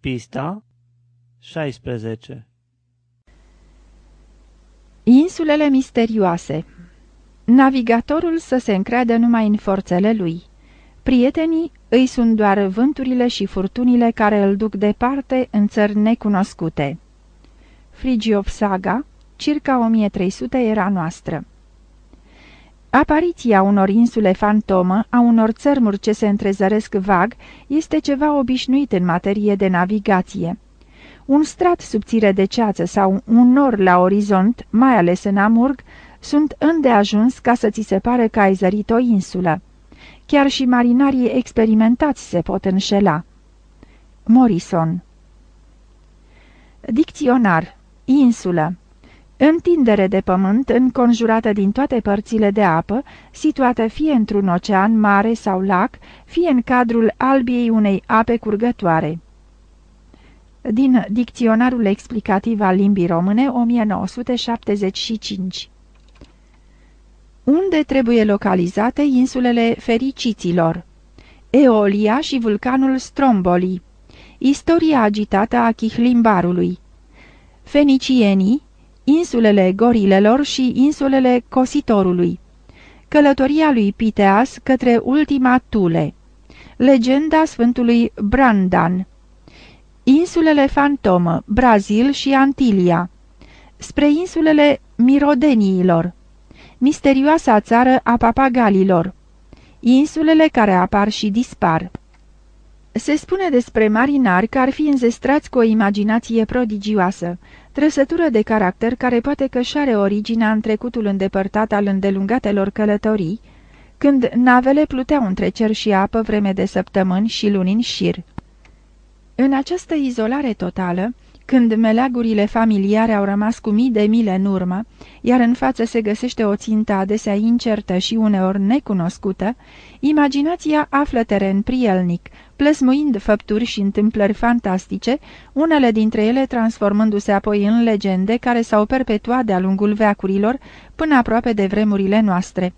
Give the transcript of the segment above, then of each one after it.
Pista 16 Insulele misterioase Navigatorul să se încreadă numai în forțele lui. Prietenii îi sunt doar vânturile și furtunile care îl duc departe în țări necunoscute. Frigiopsaga, circa 1300 era noastră. Apariția unor insule fantomă, a unor țărmuri ce se întrezăresc vag, este ceva obișnuit în materie de navigație. Un strat subțire de ceață sau un nor la orizont, mai ales în Amurg, sunt îndeajuns ca să ți se pare că ai zărit o insulă. Chiar și marinarii experimentați se pot înșela. Morrison Dicționar Insulă Întindere de pământ înconjurată din toate părțile de apă, situată fie într-un ocean mare sau lac, fie în cadrul albiei unei ape curgătoare. Din Dicționarul explicativ al limbii române, 1975 Unde trebuie localizate insulele fericiților? Eolia și vulcanul Stromboli Istoria agitată a Chihlimbarului Fenicienii insulele Gorilelor și insulele Cositorului, călătoria lui Piteas către ultima Tule, legenda Sfântului Brandan, insulele Fantomă, Brazil și Antilia, spre insulele Mirodeniilor, misterioasa țară a papagalilor, insulele care apar și dispar. Se spune despre marinari că ar fi înzestrați cu o imaginație prodigioasă, trăsătură de caracter care poate că și are originea în trecutul îndepărtat al îndelungatelor călătorii, când navele pluteau între cer și apă vreme de săptămâni și luni în șir. În această izolare totală, când meleagurile familiare au rămas cu mii de mile în urmă, iar în față se găsește o țintă adesea incertă și uneori necunoscută, imaginația află teren prielnic, plăsmuind făpturi și întâmplări fantastice, unele dintre ele transformându-se apoi în legende care s-au perpetuat de-a lungul veacurilor până aproape de vremurile noastre.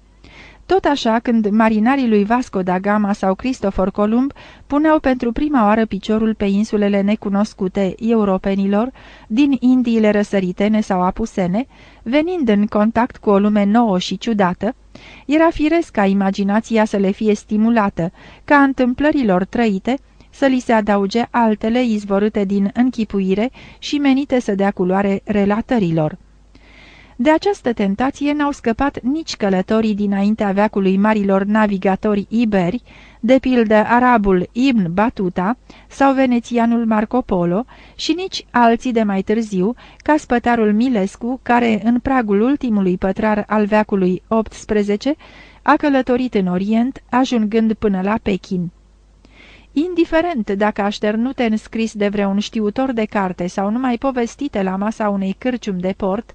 Tot așa, când marinarii lui Vasco da Gama sau Cristofor Columb puneau pentru prima oară piciorul pe insulele necunoscute europenilor din Indiile răsăritene sau apusene, venind în contact cu o lume nouă și ciudată, era firesc ca imaginația să le fie stimulată, ca întâmplărilor trăite să li se adauge altele izvorâte din închipuire și menite să dea culoare relatărilor. De această tentație n-au scăpat nici călătorii dinaintea veacului marilor navigatori iberi, de pildă arabul Ibn Batuta sau venețianul Marco Polo și nici alții de mai târziu, ca spătarul Milescu, care în pragul ultimului pătrar al veacului XVIII a călătorit în Orient, ajungând până la Pekin. Indiferent dacă așternute în scris de vreun știutor de carte sau numai povestite la masa unei cârciumi de port,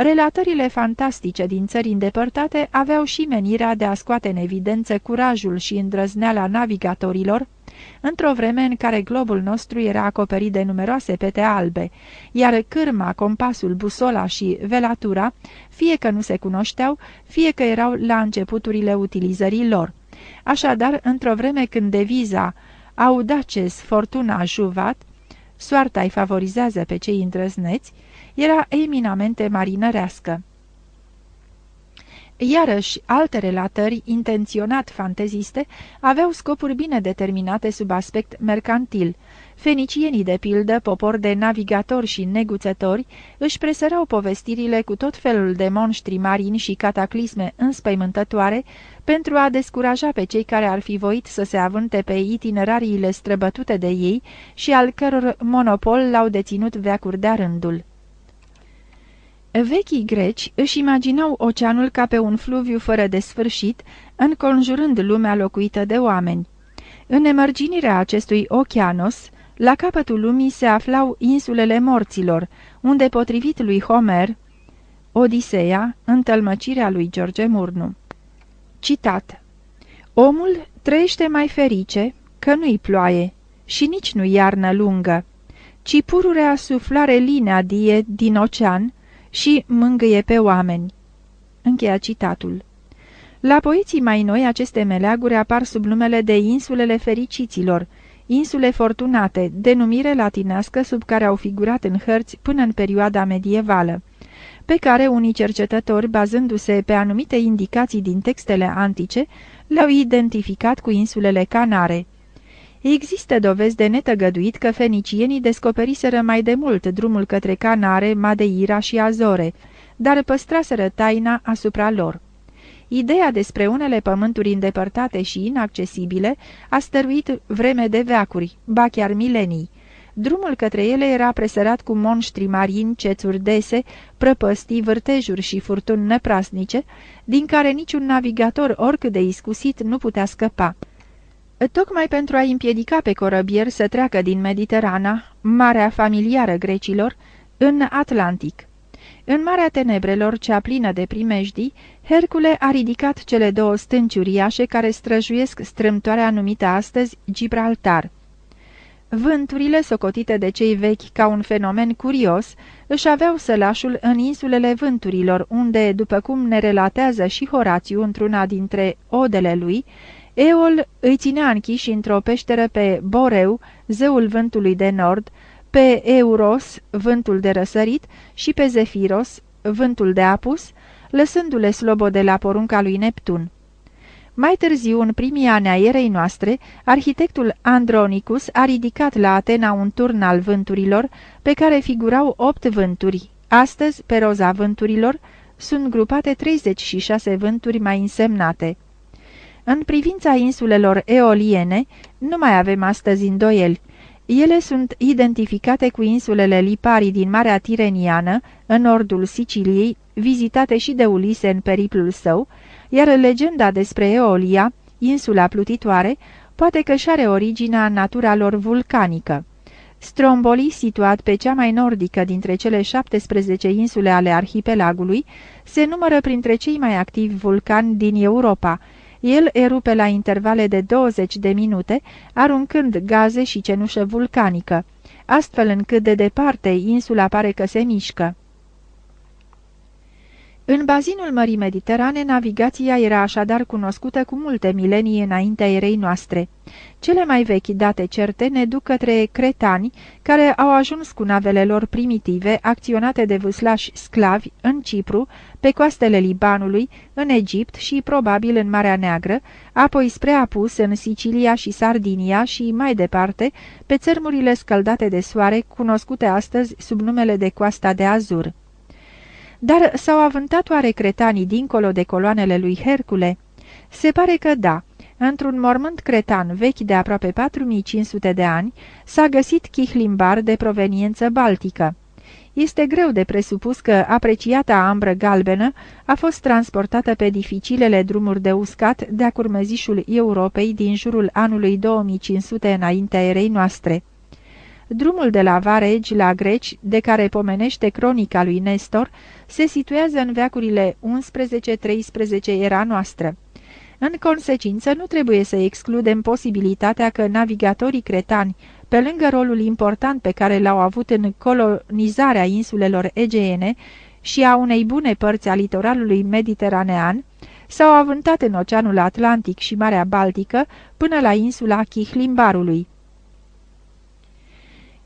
Relatările fantastice din țări îndepărtate aveau și menirea de a scoate în evidență curajul și îndrăzneala navigatorilor, într-o vreme în care globul nostru era acoperit de numeroase pete albe, iar cârma, compasul, busola și velatura, fie că nu se cunoșteau, fie că erau la începuturile utilizării lor. Așadar, într-o vreme când deviza Audaces fortuna juvat, soarta-i favorizează pe cei îndrăzneți, era eminamente marinărească. Iarăși, alte relatări, intenționat fanteziste, aveau scopuri bine determinate sub aspect mercantil. Fenicienii, de pildă, popor de navigatori și neguțători, își presărau povestirile cu tot felul de monștri marini și cataclisme înspăimântătoare pentru a descuraja pe cei care ar fi voit să se avânte pe itinerariile străbătute de ei și al căror monopol l-au deținut veacuri de rândul. Vechii greci își imaginau oceanul ca pe un fluviu fără de sfârșit, înconjurând lumea locuită de oameni. În emarginirea acestui oceanos, la capătul lumii se aflau insulele morților, unde, potrivit lui Homer, Odiseea, întâlmăcirea lui George Murnu. Citat Omul trăiește mai ferice, că nu-i ploaie și nici nu iarnă lungă, ci pururea suflare linea die din ocean, și mângâie pe oameni. Încheia citatul. La poeții mai noi, aceste meleaguri apar sub numele de insulele fericiților, insule fortunate, denumire latinească sub care au figurat în hărți până în perioada medievală, pe care unii cercetători, bazându-se pe anumite indicații din textele antice, le-au identificat cu insulele Canare. Există dovezi de netăgăduit că fenicienii descoperiseră mai de mult drumul către Canare, Madeira și Azore, dar păstraseră taina asupra lor. Ideea despre unele pământuri îndepărtate și inaccesibile a stăruit vreme de veacuri, ba chiar milenii. Drumul către ele era presărat cu monștri marini, cețuri dese, prăpăstii, vârtejuri și furtuni neprasnice, din care niciun navigator oricât de iscusit nu putea scăpa. Tocmai pentru a împiedica pe corăbier să treacă din Mediterana, marea familiară grecilor, în Atlantic. În Marea Tenebrelor, cea plină de primejdii, Hercule a ridicat cele două stânci uriașe care străjuiesc strâmtoarea numită astăzi Gibraltar. Vânturile, socotite de cei vechi ca un fenomen curios, își aveau sălașul în insulele vânturilor, unde, după cum ne relatează și Horațiu într-una dintre odele lui, Eol îi ținea închiși într-o peșteră pe Boreu, zeul vântului de nord, pe Euros, vântul de răsărit, și pe Zefiros, vântul de apus, lăsându-le slobode la porunca lui Neptun. Mai târziu, în primii ani a erei noastre, arhitectul Andronicus a ridicat la Atena un turn al vânturilor, pe care figurau opt vânturi. Astăzi, pe roza vânturilor, sunt grupate 36 vânturi mai însemnate. În privința insulelor eoliene, nu mai avem astăzi îndoieli. Ele sunt identificate cu insulele Lipari din Marea Tireniană, în nordul Siciliei, vizitate și de Ulise în periplul său, iar legenda despre Eolia, insula plutitoare, poate că și are originea în natura lor vulcanică. Stromboli, situat pe cea mai nordică dintre cele 17 insule ale arhipelagului, se numără printre cei mai activi vulcani din Europa, el erupe la intervale de 20 de minute, aruncând gaze și cenușă vulcanică, astfel încât de departe insula pare că se mișcă. În bazinul Mării Mediterane, navigația era așadar cunoscută cu multe milenii înaintea erei noastre. Cele mai vechi date certe ne duc către cretani, care au ajuns cu navele lor primitive, acționate de vâslași sclavi, în Cipru, pe coastele Libanului, în Egipt și probabil în Marea Neagră, apoi spre apus în Sicilia și Sardinia și, mai departe, pe țărmurile scăldate de soare, cunoscute astăzi sub numele de Coasta de Azur. Dar s-au avântat oare cretanii dincolo de coloanele lui Hercule? Se pare că da. Într-un mormânt cretan vechi de aproape 4500 de ani, s-a găsit chihlimbar de proveniență baltică. Este greu de presupus că apreciata ambră galbenă a fost transportată pe dificilele drumuri de uscat de-a curmezișul Europei din jurul anului 2500 înaintea erei noastre. Drumul de la Varegi la Greci, de care pomenește cronica lui Nestor, se situează în veacurile 11-13 era noastră. În consecință, nu trebuie să excludem posibilitatea că navigatorii cretani, pe lângă rolul important pe care l-au avut în colonizarea insulelor egeene și a unei bune părți a litoralului mediteranean, s-au avântat în Oceanul Atlantic și Marea Baltică până la insula Chihlimbarului.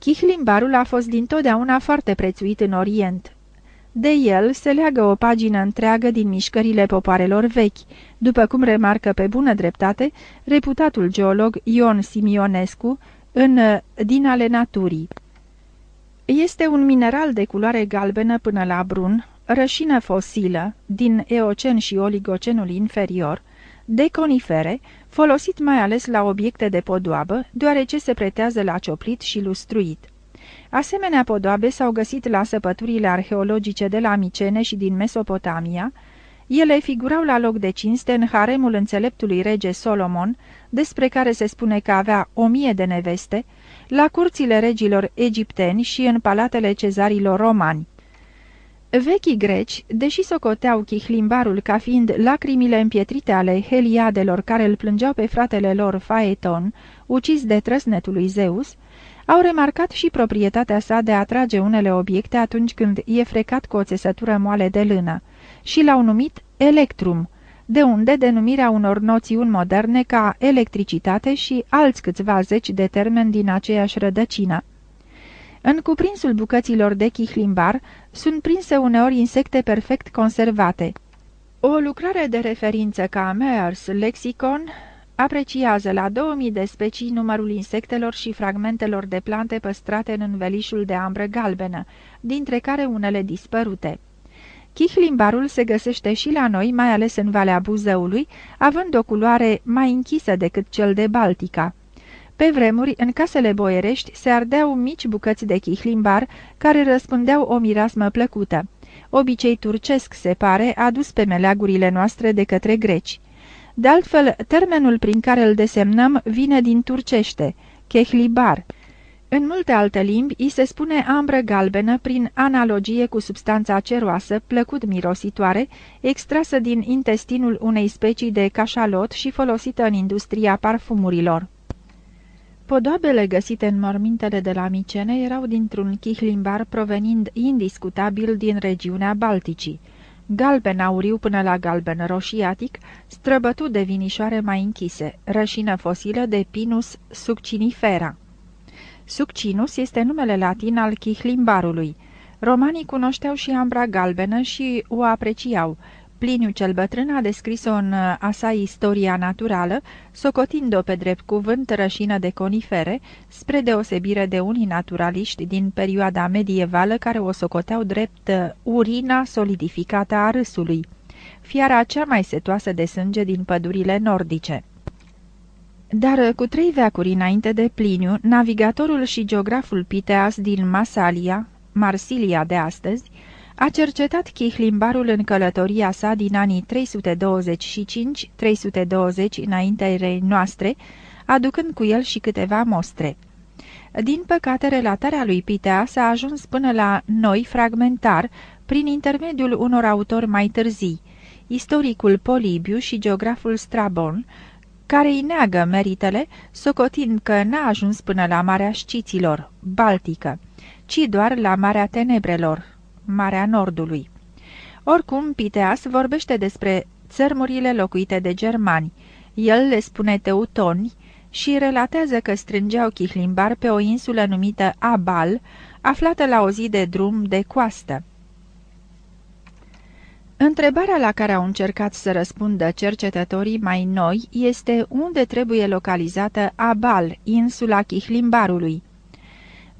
Chihlimbarul a fost dintotdeauna foarte prețuit în Orient. De el se leagă o pagină întreagă din mișcările popoarelor vechi, după cum remarcă pe bună dreptate reputatul geolog Ion Simionescu în Din ale naturii. Este un mineral de culoare galbenă până la brun, rășină fosilă, din Eocen și Oligocenul inferior, de conifere, folosit mai ales la obiecte de podoabă, deoarece se pretează la cioplit și lustruit. Asemenea podoabe s-au găsit la săpăturile arheologice de la Micene și din Mesopotamia, ele figurau la loc de cinste în haremul înțeleptului rege Solomon, despre care se spune că avea o mie de neveste, la curțile regilor egipteni și în palatele cezarilor romani. Vechii greci, deși socoteau chihlimbarul ca fiind lacrimile împietrite ale heliadelor care îl plângeau pe fratele lor Faeton, ucis de trăsnetul lui Zeus, au remarcat și proprietatea sa de a atrage unele obiecte atunci când e frecat cu o țesătură moale de lână și l-au numit Electrum, de unde denumirea unor noțiuni moderne ca electricitate și alți câțiva zeci de termeni din aceeași rădăcină. În cuprinsul bucăților de chihlimbar sunt prinse uneori insecte perfect conservate. O lucrare de referință ca Meyers Lexicon apreciază la 2000 de specii numărul insectelor și fragmentelor de plante păstrate în învelișul de ambră galbenă, dintre care unele dispărute. Chihlimbarul se găsește și la noi, mai ales în Valea Buzăului, având o culoare mai închisă decât cel de Baltica. Pe vremuri, în casele boierești se ardeau mici bucăți de chihlimbar care răspundeau o mirasmă plăcută. Obicei turcesc, se pare, adus pe meleagurile noastre de către greci. De altfel, termenul prin care îl desemnăm vine din turcește, chehlibar. În multe alte limbi îi se spune ambră galbenă prin analogie cu substanța ceroasă, plăcut mirositoare, extrasă din intestinul unei specii de cașalot și folosită în industria parfumurilor. Podoabele găsite în mormintele de la Micene erau dintr-un chihlimbar provenind indiscutabil din regiunea Balticii. Galben auriu până la galben roșiatic, străbătut de vinișoare mai închise, rășină fosilă de Pinus succinifera. Succinus este numele latin al chihlimbarului. Romanii cunoșteau și ambra galbenă și o apreciau, Pliniu cel bătrân a descris-o în uh, a sa istoria naturală, socotind-o pe drept cuvânt rășină de conifere, spre deosebire de unii naturaliști din perioada medievală care o socoteau drept uh, urina solidificată a râsului, fiara cea mai setoasă de sânge din pădurile nordice. Dar uh, cu trei veacuri înainte de Pliniu, navigatorul și geograful Piteas din Masalia, Marsilia de astăzi, a cercetat chihlimbarul în călătoria sa din anii 325-320 înaintea noastre, aducând cu el și câteva mostre. Din păcate, relatarea lui Pitea s-a ajuns până la noi fragmentar, prin intermediul unor autori mai târzii, istoricul Polibiu și geograful Strabon, care îi neagă meritele, socotind că n-a ajuns până la Marea Șciților, Baltică, ci doar la Marea Tenebrelor, Marea Nordului. Oricum, Piteas vorbește despre țărmurile locuite de germani. El le spune teutoni și relatează că strângeau chihlimbar pe o insulă numită Abal, aflată la o zi de drum de coastă. Întrebarea la care au încercat să răspundă cercetătorii mai noi este unde trebuie localizată Abal, insula Chihlimbarului.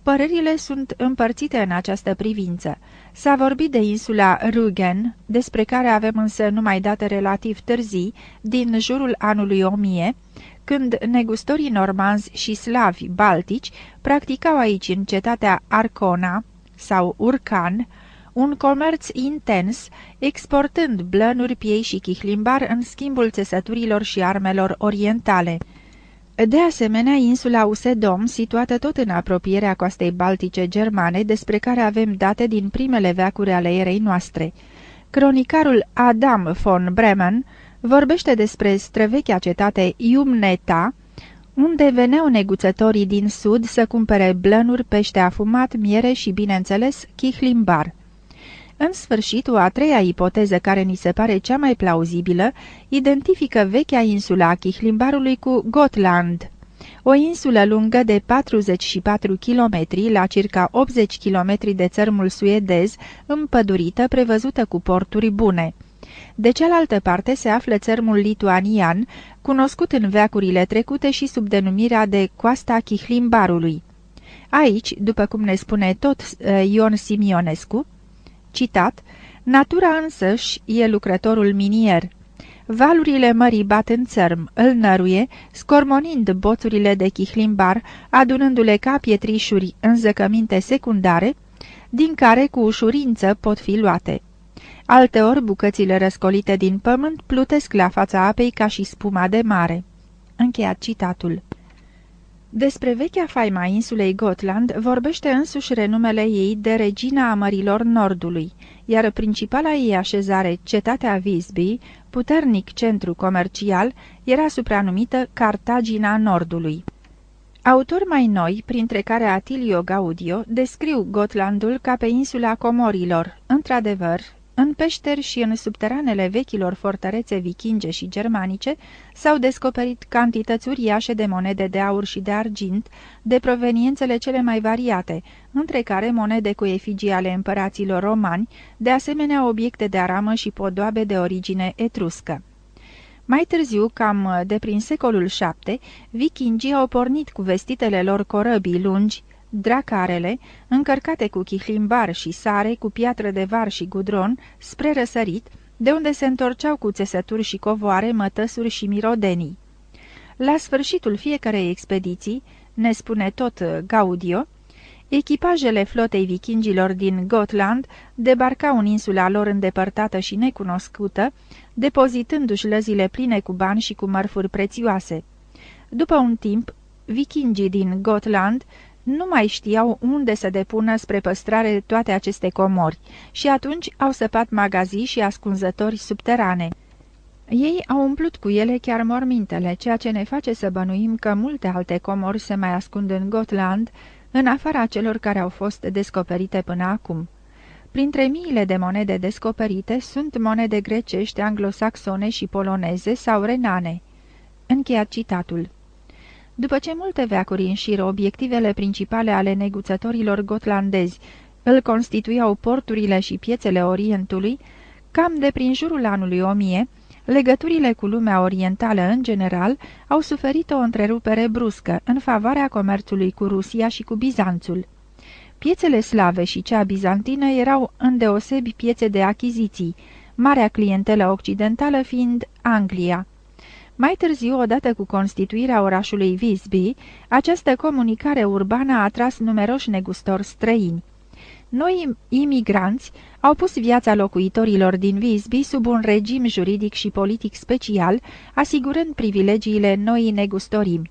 Părerile împărțite împărțite în această privință. S-a vorbit de insula Rügen, despre care avem însă numai date relativ târzii, din jurul anului 1000, când negustorii normanzi și slavi baltici practicau aici în cetatea Arcona sau Urcan un comerț intens, exportând blănuri, piei și chihlimbar în schimbul țesăturilor și armelor orientale. De asemenea, insula Usedom, situată tot în apropierea coastei baltice germane, despre care avem date din primele veacuri ale erei noastre. Cronicarul Adam von Bremen vorbește despre străvechea cetate Iumneta, unde veneau neguțătorii din sud să cumpere blănuri, pește afumat, miere și, bineînțeles, chihlimbar. În sfârșit, o a treia ipoteză care ni se pare cea mai plauzibilă identifică vechea insula a Chihlimbarului cu Gotland, o insulă lungă de 44 km la circa 80 km de țărmul suedez, împădurită, prevăzută cu porturi bune. De cealaltă parte se află țărmul lituanian, cunoscut în veacurile trecute și sub denumirea de Coasta Chihlimbarului. Aici, după cum ne spune tot uh, Ion Simionescu, Citat, Natura însăși e lucrătorul minier. Valurile mării bat în țărm, îl năruie, scormonind boțurile de chihlimbar, adunându-le ca pietrișuri în zăcăminte secundare, din care cu ușurință pot fi luate. Alteori bucățile răscolite din pământ plutesc la fața apei ca și spuma de mare. Încheiat citatul. Despre vechea faima insulei Gotland vorbește însuși renumele ei de regina a mărilor Nordului, iar principala ei așezare, cetatea Visby, puternic centru comercial, era supranumită Cartagina Nordului. Autori mai noi, printre care Atilio Gaudio, descriu Gotlandul ca pe insula Comorilor. Într-adevăr, În peșteri și în subteranele vechilor fortărețe vikinge și germanice s-au descoperit cantități uriașe de monede de aur și de argint, de proveniențele cele mai variate, între care monede cu efigii ale împăraților romani, de asemenea obiecte de aramă și podoabe de origine etruscă. Mai târziu, cam de prin secolul VII, vikingii au pornit cu vestitele lor corăbii lungi, dracarele, încărcate cu chihlimbar și sare, cu piatră de var și gudron, spre răsărit, de unde se întorceau cu țesături și covoare, mătăsuri și mirodenii. La sfârșitul fiecarei expediții, ne spune tot Gaudio, echipajele flotei vikingilor din Gotland debarcau în insula lor îndepărtată și necunoscută, depozitându-și lăzile pline cu bani și cu mărfuri prețioase. După un timp, vikingii din Gotland nu mai știau unde să depună spre păstrare toate aceste comori și atunci au săpat magazii și ascunzători subterane. Ei au umplut cu ele chiar mormintele, ceea ce ne face să bănuim că multe alte comori se mai ascund în Gotland, în afara celor care au fost descoperite până acum. Printre miile de monede descoperite sunt monede grecești, anglosaxone și poloneze sau renane. Încheiat citatul. După ce multe veacuri în șir, obiectivele principale ale neguțătorilor gotlandezi îl constituiau porturile și piețele Orientului, cam de prin jurul anului 1000, legăturile cu lumea orientală în general au suferit o întrerupere bruscă în favoarea comerțului cu Rusia și cu Bizanțul. Piețele slave și cea bizantină erau îndeosebi piețe de achiziții, marea clientelă occidentală fiind Anglia. Mai târziu, odată cu constituirea orașului Visby, această comunicare urbană a atras numeroși negustori străini. Noi imigranți au pus viața locuitorilor din Visby sub un regim juridic și politic special, asigurând privilegiile noii negustorii.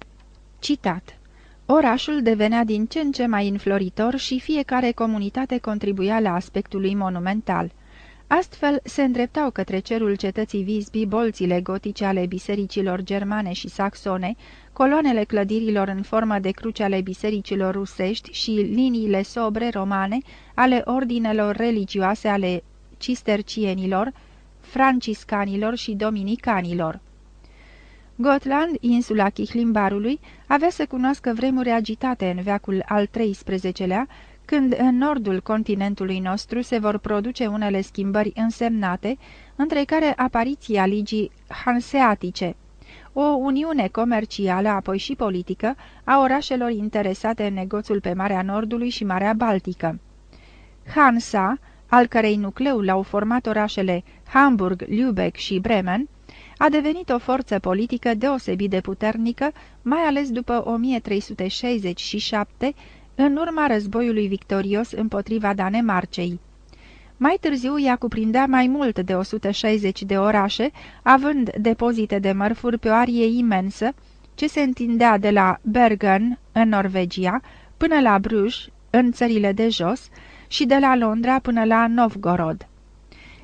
Citat Orașul devenea din ce în ce mai înfloritor și fiecare comunitate contribuia la aspectul lui monumental. Astfel se îndreptau către cerul cetății Visby bolțile gotice ale bisericilor germane și saxone, coloanele clădirilor în formă de cruce ale bisericilor rusești și liniile sobre romane ale ordinelor religioase ale cistercienilor, franciscanilor și dominicanilor. Gotland, insula Chihlimbarului, avea să cunoască vremuri agitate în veacul al XIII-lea, când în nordul continentului nostru se vor produce unele schimbări însemnate, între care apariția ligii hanseatice, o uniune comercială, apoi și politică, a orașelor interesate în negoțul pe Marea Nordului și Marea Baltică. Hansa, al cărei nucleu l-au format orașele Hamburg, Lübeck și Bremen, a devenit o forță politică deosebit de puternică, mai ales după 1367, în urma războiului victorios împotriva Danemarcei. Mai târziu ea cuprindea mai mult de 160 de orașe, având depozite de mărfuri pe o arie imensă, ce se întindea de la Bergen, în Norvegia, până la Bruges, în țările de jos, și de la Londra până la Novgorod.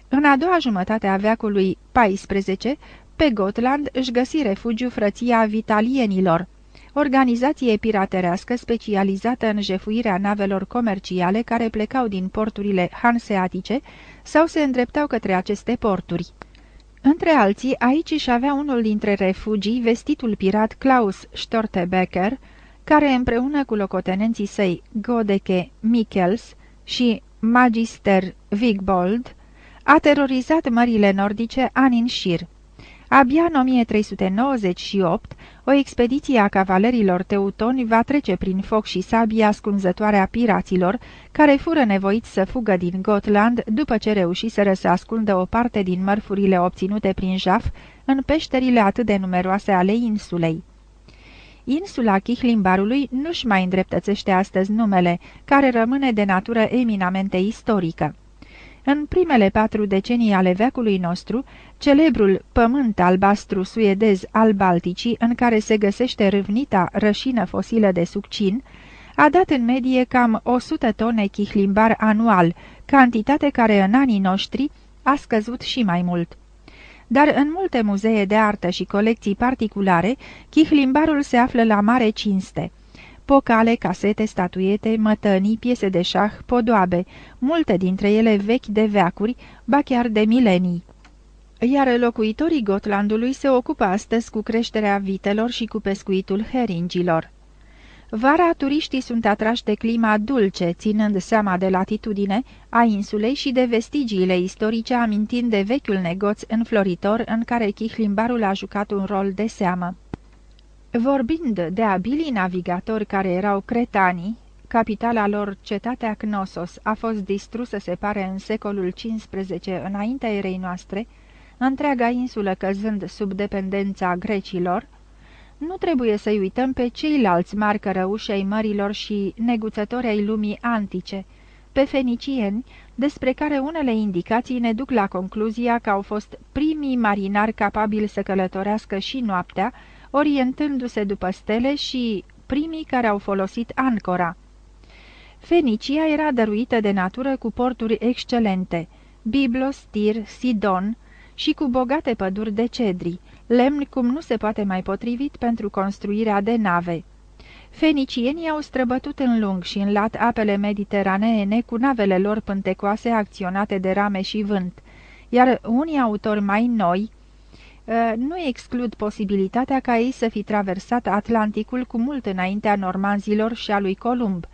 În a doua jumătate a veacului XIV, pe Gotland își găsi refugiu frăția vitalienilor, organizație piraterească specializată în jefuirea navelor comerciale care plecau din porturile hanseatice sau se îndreptau către aceste porturi. Între alții, aici își avea unul dintre refugii vestitul pirat Klaus Stortebecker, care împreună cu locotenenții săi Godeke Michels și Magister Vigbold a terorizat mările nordice ani în șir. Abia în 1398, o expediție a cavalerilor teutoni va trece prin foc și sabie ascunzătoare a piraților, care fură nevoiți să fugă din Gotland după ce reușiseră să ascundă o parte din mărfurile obținute prin jaf în peșterile atât de numeroase ale insulei. Insula Chihlimbarului nu-și mai îndreptățește astăzi numele, care rămâne de natură eminamente istorică. În primele patru decenii ale veacului nostru, celebrul pământ albastru suedez al Balticii, în care se găsește râvnita rășină fosilă de succin, a dat în medie cam 100 tone chihlimbar anual, cantitate care în anii noștri a scăzut și mai mult. Dar în multe muzee de artă și colecții particulare, chihlimbarul se află la mare cinste – pocale, casete, statuete, mătănii, piese de șah, podoabe, multe dintre ele vechi de veacuri, ba chiar de milenii. Iar locuitorii Gotlandului se ocupă astăzi cu creșterea vitelor și cu pescuitul heringilor. Vara, turiștii sunt atrași de clima dulce, ținând seama de latitudine a insulei și de vestigiile istorice amintind de vechiul negoț înfloritor în care chihlimbarul a jucat un rol de seamă. Vorbind de abilii navigatori care erau cretanii, capitala lor, cetatea Knossos, a fost distrusă, se pare, în secolul XV înaintea erei noastre, întreaga insulă căzând sub dependența grecilor, nu trebuie să-i uităm pe ceilalți mari cărăuși ai mărilor și neguțători ai lumii antice, pe fenicieni, despre care unele indicații ne duc la concluzia că au fost primii marinari capabili să călătorească și noaptea, orientându-se după stele și primii care au folosit ancora. Fenicia era dăruită de natură cu porturi excelente, Biblos, Tir, Sidon și cu bogate păduri de cedri, lemn cum nu se poate mai potrivit pentru construirea de nave. Fenicienii au străbătut în lung și în lat apele mediteraneene cu navele lor pântecoase acționate de rame și vânt, iar unii autori mai noi ă, nu exclud posibilitatea ca ei să fi traversat Atlanticul cu mult înaintea normanzilor și a lui Columb,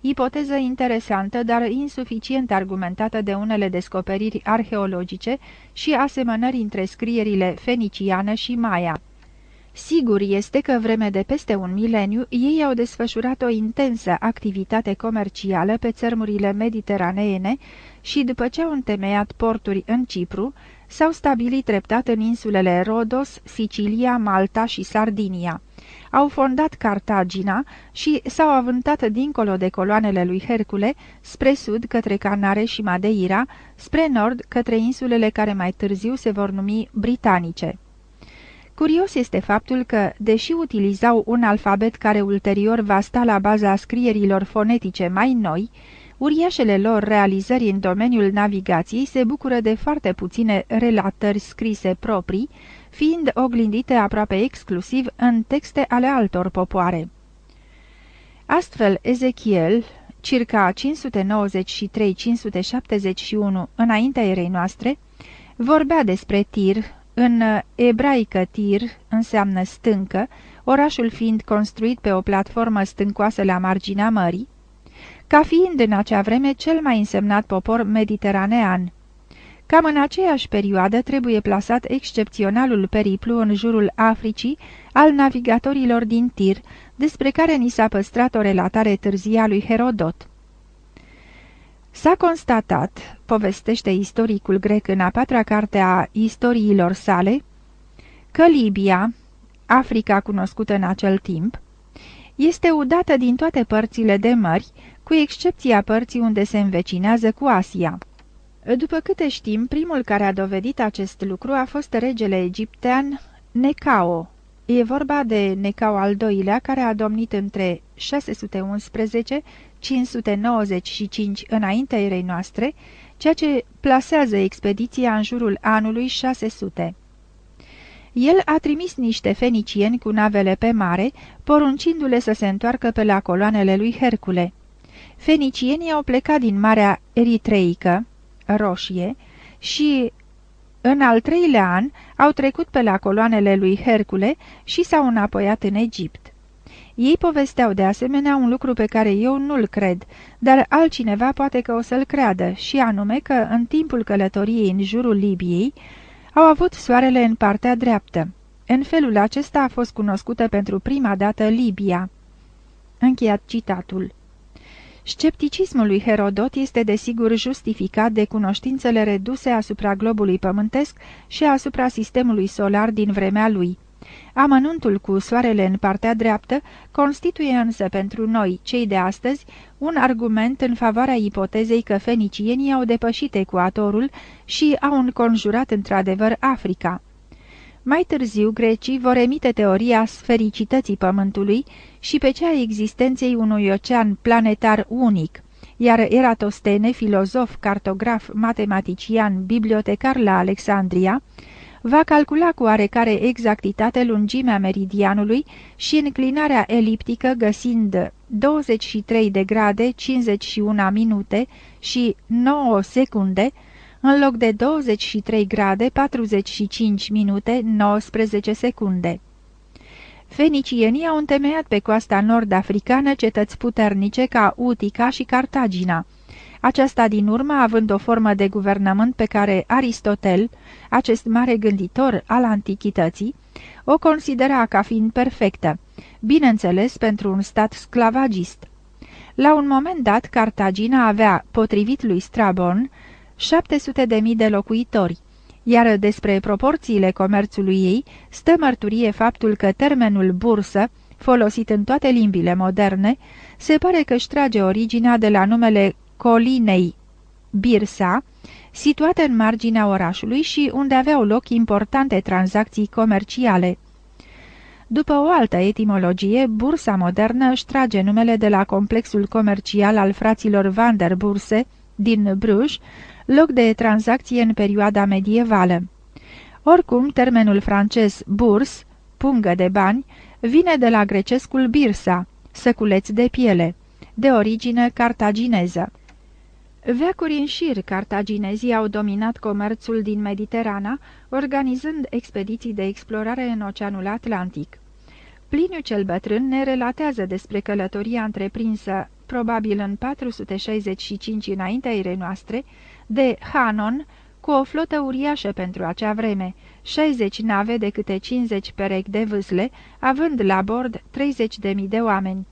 ipoteză interesantă, dar insuficient argumentată de unele descoperiri arheologice și asemănări între scrierile feniciană și maia. Sigur este că vreme de peste un mileniu ei au desfășurat o intensă activitate comercială pe țărmurile mediteraneene și după ce au întemeiat porturi în Cipru, s-au stabilit treptat în insulele Rodos, Sicilia, Malta și Sardinia au fondat Cartagina și s-au avântat dincolo de coloanele lui Hercule, spre sud către Canare și Madeira, spre nord către insulele care mai târziu se vor numi britanice. Curios este faptul că, deși utilizau un alfabet care ulterior va sta la baza scrierilor fonetice mai noi, uriașele lor realizări în domeniul navigației se bucură de foarte puține relatări scrise proprii, fiind oglindite aproape exclusiv în texte ale altor popoare. Astfel, Ezechiel, circa 593-571 înaintea erei noastre, vorbea despre Tir, în ebraică Tir înseamnă stâncă, orașul fiind construit pe o platformă stâncoasă la marginea mării, ca fiind în acea vreme cel mai însemnat popor mediteranean. Cam în aceeași perioadă trebuie plasat excepționalul periplu în jurul Africii al navigatorilor din Tir, despre care ni s-a păstrat o relatare târzie a lui Herodot. S-a constatat, povestește istoricul grec în a patra carte a istoriilor sale, că Libia, Africa cunoscută în acel timp, este udată din toate părțile de mări, cu excepția părții unde se învecinează cu Asia. După câte știm, primul care a dovedit acest lucru a fost regele egiptean Necao. E vorba de Necao al doilea, care a domnit între 611-595 înaintea erei noastre, ceea ce plasează expediția în jurul anului 600. El a trimis niște fenicieni cu navele pe mare, poruncindu-le să se întoarcă pe la coloanele lui Hercule. Fenicienii au plecat din Marea Eritreică, roșie și în al treilea an au trecut pe la coloanele lui Hercule și s-au înapoiat în Egipt. Ei povesteau de asemenea un lucru pe care eu nu-l cred, dar altcineva poate că o să-l creadă, și anume că în timpul călătoriei în jurul Libiei au avut soarele în partea dreaptă. În felul acesta a fost cunoscută pentru prima dată Libia. Încheiat citatul. Scepticismul lui Herodot este desigur justificat de cunoștințele reduse asupra globului pământesc și asupra sistemului solar din vremea lui. Amănuntul cu soarele în partea dreaptă constituie însă pentru noi, cei de astăzi, un argument în favoarea ipotezei că fenicienii au depășit ecuatorul și au înconjurat într-adevăr Africa. Mai târziu, grecii vor emite teoria sfericității Pământului și pe cea a existenței unui ocean planetar unic, iar Eratostene, filozof, cartograf, matematician, bibliotecar la Alexandria, va calcula cu oarecare exactitate lungimea meridianului și înclinarea eliptică găsind 23 de grade 51 minute și 9 secunde, în loc de 23 grade 45 minute 19 secunde. Fenicienii au întemeiat pe coasta nord-africană cetăți puternice ca Utica și Cartagina, aceasta din urmă având o formă de guvernământ pe care Aristotel, acest mare gânditor al antichității, o considera ca fiind perfectă, bineînțeles pentru un stat sclavagist. La un moment dat, Cartagina avea, potrivit lui Strabon, 700 de mii de locuitori, iar despre proporțiile comerțului ei stă mărturie faptul că termenul bursă, folosit în toate limbile moderne, se pare că își trage originea de la numele colinei Birsa, situată în marginea orașului și unde aveau loc importante tranzacții comerciale. După o altă etimologie, bursa modernă își trage numele de la complexul comercial al fraților Van der Burse din Bruges, loc de tranzacție în perioada medievală. Oricum, termenul francez burs, pungă de bani, vine de la grecescul birsa, săculeți de piele, de origine cartagineză. Veacuri în șir, cartaginezii au dominat comerțul din Mediterana, organizând expediții de explorare în Oceanul Atlantic. Pliniu cel bătrân ne relatează despre călătoria întreprinsă, probabil în 465 înaintea erei noastre, de Hanon, cu o flotă uriașă pentru acea vreme, 60 nave de câte 50 perechi de vâsle, având la bord 30.000 de oameni.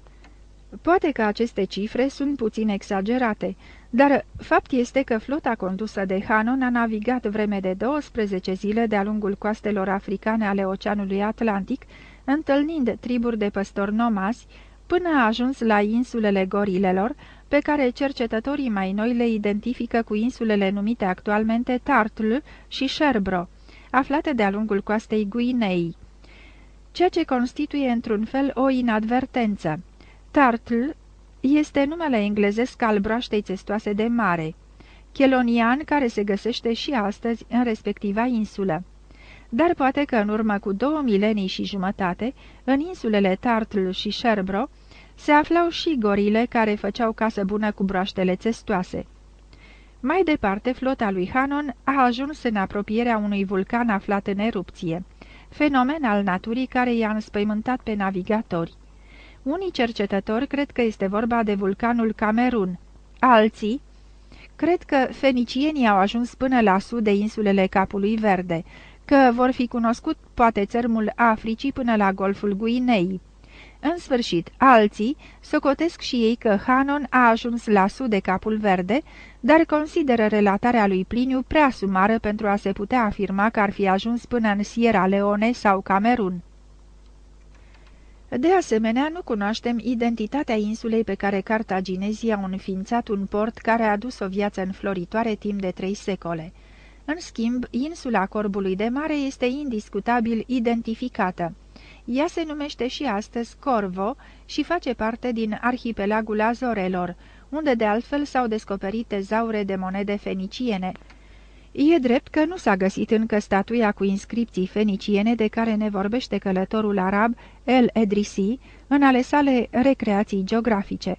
Poate că aceste cifre sunt puțin exagerate, dar fapt este că flota condusă de Hanon a navigat vreme de 12 zile de-a lungul coastelor africane ale Oceanului Atlantic, întâlnind triburi de păstori nomazi, până a ajuns la insulele Gorilelor, pe care cercetătorii mai noi le identifică cu insulele numite actualmente Tartl și Sherbro, aflate de-a lungul coastei Guinei, ceea ce constituie într-un fel o inadvertență. Tartl este numele englezesc al broaștei testoase de mare, chelonian care se găsește și astăzi în respectiva insulă. Dar poate că în urmă cu două milenii și jumătate, în insulele Tartl și Sherbro, se aflau și gorile care făceau casă bună cu broaștele testoase. Mai departe, flota lui Hanon a ajuns în apropierea unui vulcan aflat în erupție, fenomen al naturii care i-a înspăimântat pe navigatori. Unii cercetători cred că este vorba de vulcanul Camerun. Alții cred că fenicienii au ajuns până la sud de insulele Capului Verde, că vor fi cunoscut poate țărmul Africii până la Golful Guinei. În sfârșit, alții socotesc și ei că Hanon a ajuns la sud de Capul Verde, dar consideră relatarea lui Pliniu prea sumară pentru a se putea afirma că ar fi ajuns până în Sierra Leone sau Camerun. De asemenea, nu cunoaștem identitatea insulei pe care cartaginezii au înființat un port care a dus o viață înfloritoare timp de trei secole. În schimb, insula Corbului de Mare este indiscutabil identificată. Ea se numește și astăzi Corvo și face parte din arhipelagul Azorelor, unde de altfel s-au descoperit tezaure de monede feniciene. E drept că nu s-a găsit încă statuia cu inscripții feniciene de care ne vorbește călătorul arab El Edrisi în ale sale recreații geografice.